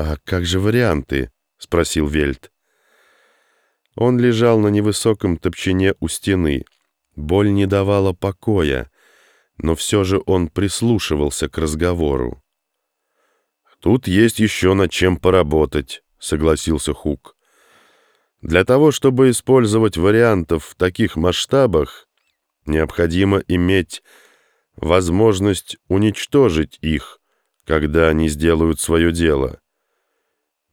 «А как же варианты?» — спросил Вельт. Он лежал на невысоком топчине у стены. Боль не давала покоя, но все же он прислушивался к разговору. «Тут есть еще над чем поработать», — согласился Хук. «Для того, чтобы использовать вариантов в таких масштабах, необходимо иметь возможность уничтожить их, когда они сделают свое дело.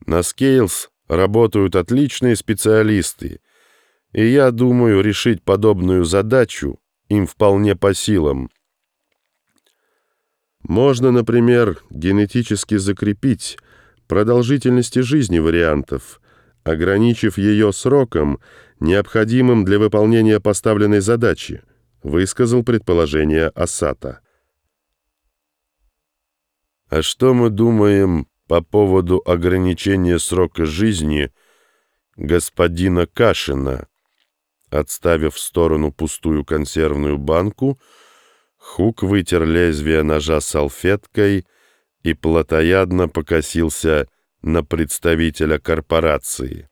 На Scales работают отличные специалисты, и я думаю, решить подобную задачу им вполне по силам. Можно, например, генетически закрепить продолжительности жизни вариантов, ограничив ее сроком, необходимым для выполнения поставленной задачи, высказал предположение Асата. А что мы думаем по поводу ограничения срока жизни господина Кашина? Отставив в сторону пустую консервную банку, Хук вытер лезвие ножа салфеткой и плотоядно покосился на представителя корпорации.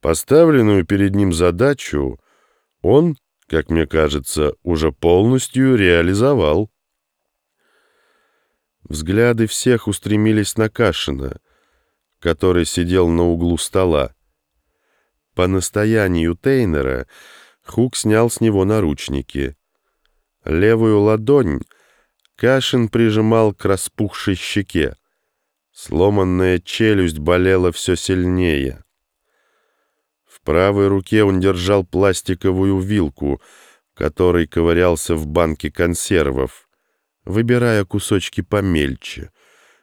Поставленную перед ним задачу он, как мне кажется, уже полностью реализовал. Взгляды всех устремились на Кашина, который сидел на углу стола. По настоянию Тейнера Хук снял с него наручники — Левую ладонь Кашин прижимал к распухшей щеке. Сломанная челюсть болела все сильнее. В правой руке он держал пластиковую вилку, который ковырялся в банке консервов, выбирая кусочки помельче,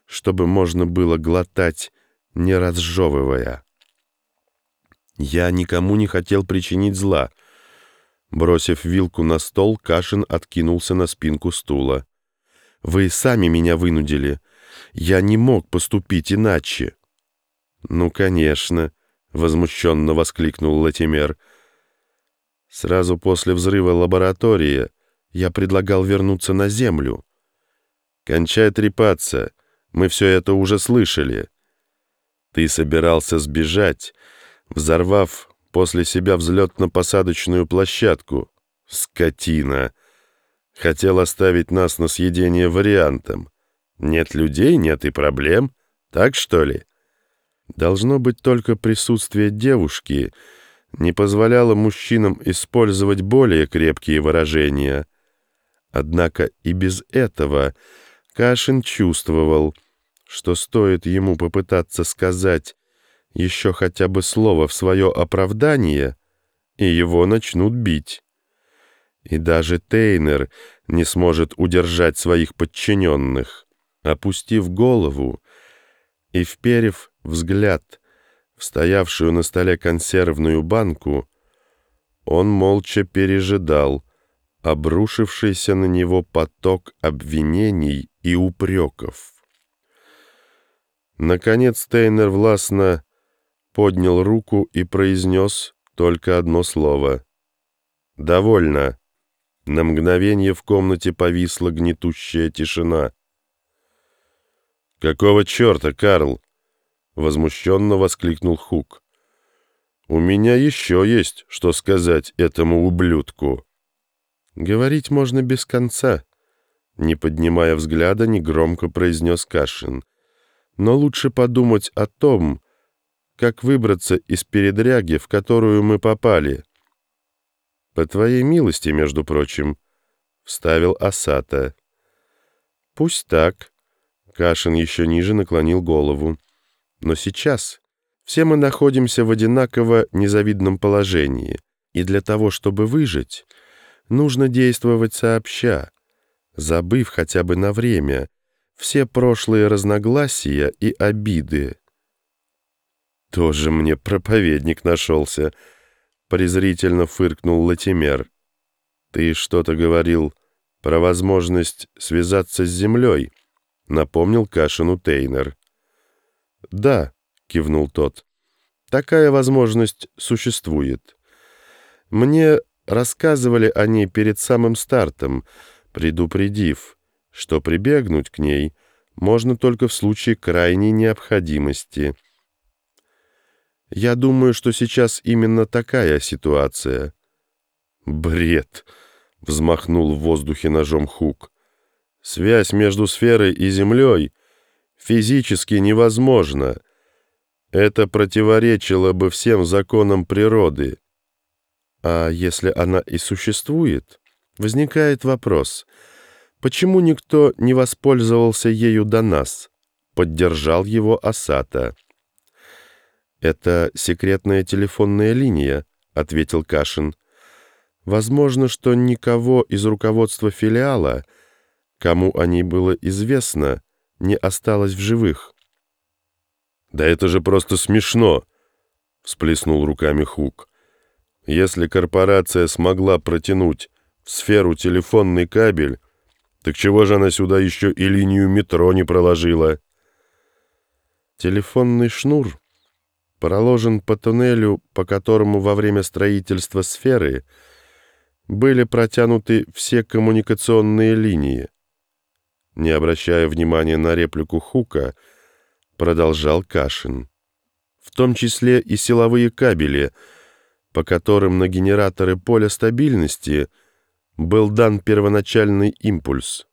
чтобы можно было глотать, не разжевывая. Я никому не хотел причинить зла — Бросив вилку на стол, Кашин откинулся на спинку стула. «Вы сами меня вынудили. Я не мог поступить иначе». «Ну, конечно», — возмущенно воскликнул Латимер. «Сразу после взрыва лаборатории я предлагал вернуться на Землю. Кончай трепаться, мы все это уже слышали. Ты собирался сбежать, взорвав после себя взлетно-посадочную площадку. Скотина! Хотел оставить нас на съедение вариантом. Нет людей, нет и проблем. Так что ли? Должно быть только присутствие девушки не позволяло мужчинам использовать более крепкие выражения. Однако и без этого Кашин чувствовал, что стоит ему попытаться сказать еще хотя бы слово в свое оправдание, и его начнут бить. И даже Тейнер не сможет удержать своих подчиненных. Опустив голову и вперев взгляд в стоявшую на столе консервную банку, он молча пережидал обрушившийся на него поток обвинений и упреков. Наконец Тейнер властно поднял руку и произнес только одно слово. «Довольно». На мгновение в комнате повисла гнетущая тишина. «Какого черта, Карл?» — возмущенно воскликнул Хук. «У меня еще есть, что сказать этому ублюдку». «Говорить можно без конца», — не поднимая взгляда, негромко произнес Кашин. «Но лучше подумать о том, как выбраться из передряги, в которую мы попали. По твоей милости, между прочим, вставил Асата. Пусть так. Кашин еще ниже наклонил голову. Но сейчас все мы находимся в одинаково незавидном положении, и для того, чтобы выжить, нужно действовать сообща, забыв хотя бы на время все прошлые разногласия и обиды. «Тоже мне проповедник нашелся», — презрительно фыркнул Латимер. «Ты что-то говорил про возможность связаться с землей», — напомнил Кашину Тейнер. «Да», — кивнул тот, — «такая возможность существует. Мне рассказывали о ней перед самым стартом, предупредив, что прибегнуть к ней можно только в случае крайней необходимости. Я думаю, что сейчас именно такая ситуация. Бред, взмахнул в воздухе ножом Хук. Связь между сферой и Землей физически невозможна. Это противоречило бы всем законам природы. А если она и существует, возникает вопрос, почему никто не воспользовался ею до нас? Поддержал его Асата. «Это секретная телефонная линия», — ответил Кашин. «Возможно, что никого из руководства филиала, кому о ней было известно, не осталось в живых». «Да это же просто смешно!» — всплеснул руками Хук. «Если корпорация смогла протянуть в сферу телефонный кабель, так чего же она сюда еще и линию метро не проложила?» Телефонный шнур проложен по туннелю, по которому во время строительства сферы были протянуты все коммуникационные линии. Не обращая внимания на реплику Хука, продолжал Кашин. В том числе и силовые кабели, по которым на генераторы поля стабильности был дан первоначальный импульс.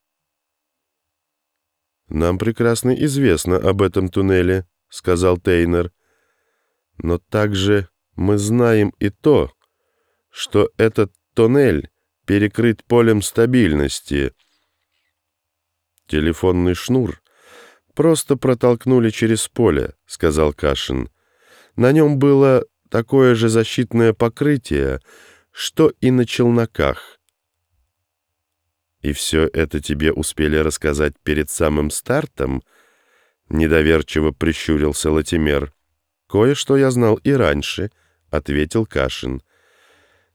«Нам прекрасно известно об этом туннеле», — сказал Тейнер. «Но также мы знаем и то, что этот туннель перекрыт полем стабильности. Телефонный шнур просто протолкнули через поле», — сказал Кашин. «На нем было такое же защитное покрытие, что и на челноках». «И все это тебе успели рассказать перед самым стартом?» — недоверчиво прищурился Латимер. «Кое-что я знал и раньше», — ответил Кашин.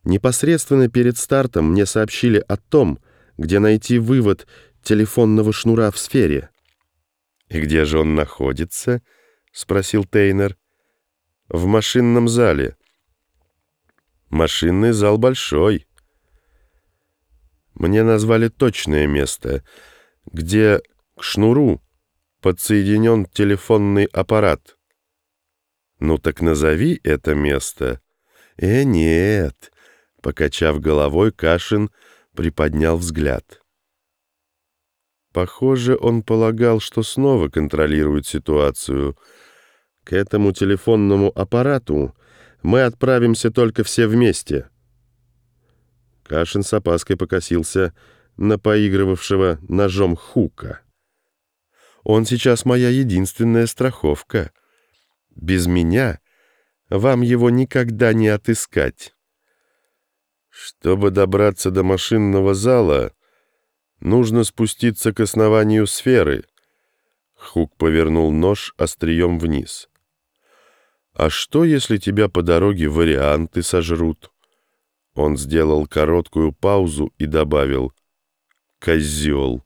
«Непосредственно перед стартом мне сообщили о том, где найти вывод телефонного шнура в сфере». «И где же он находится?» — спросил Тейнер. «В машинном зале». «Машинный зал большой». Мне назвали точное место, где к шнуру подсоединен телефонный аппарат. «Ну так назови это место». «Э, нет», — покачав головой, Кашин приподнял взгляд. Похоже, он полагал, что снова контролирует ситуацию. К этому телефонному аппарату мы отправимся только все вместе. Кашин с опаской покосился на поигрывавшего ножом Хука. Он сейчас моя единственная страховка. Без меня вам его никогда не отыскать. Чтобы добраться до машинного зала, Нужно спуститься к основанию сферы. Хук повернул нож острием вниз. А что, если тебя по дороге варианты сожрут? Он сделал короткую паузу и добавил «Козел».